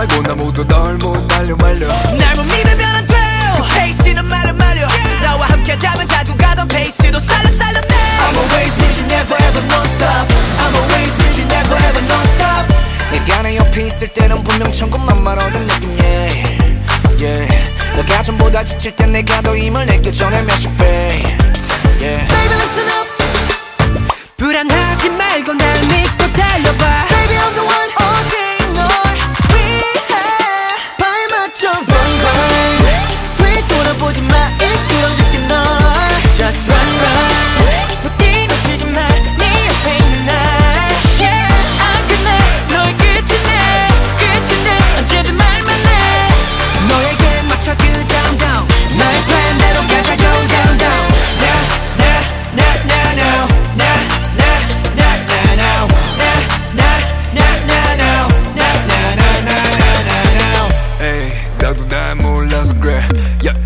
말고 나 모두 널못 달려 말려. 날 못 믿으면 안돼 그 페이스는 말을 말려. yeah. 나와 함께라면 가져가던 페이스도 살랑살랑 내 네. I'm always with you never ever non-stop. I'm always with you never ever non-stop. 내가 내 옆에 있을 때는 분명 천국만 말하던 느낌 yeah yeah. 너가 전보다 지칠 땐 내가 더 힘을 내게 전해 몇십 배.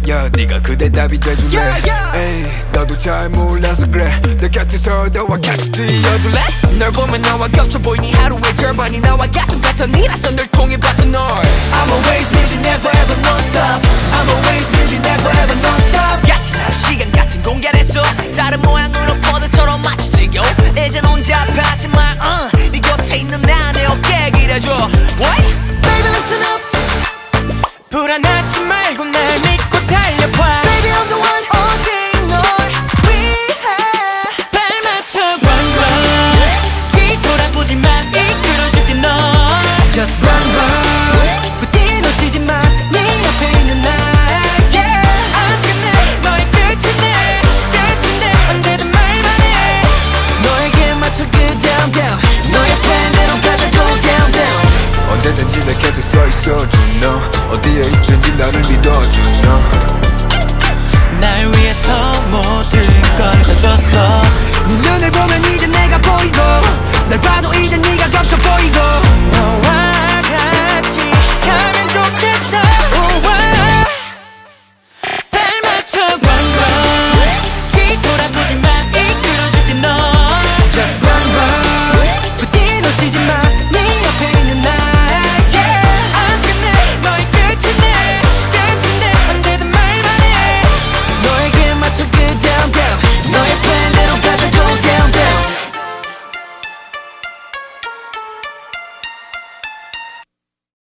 야야 네가 그대 답이 돼줄래? Yeah, yeah. 에이 너도 잘 몰라서 그래. 내 곁에서 너와 같이 뛰어줄래? 널 보면 나와 겹쳐 보이니? 하루의 절반이 나와 같은 패턴이라서 늘 통해봐서 널. I'm always busy never ever non-stop. I'm always busy never ever non-stop. 같은 하루 시간 같은 공간에서 다른 모양으로 있어줘 너 어디에 있든지 나를 믿어줘 너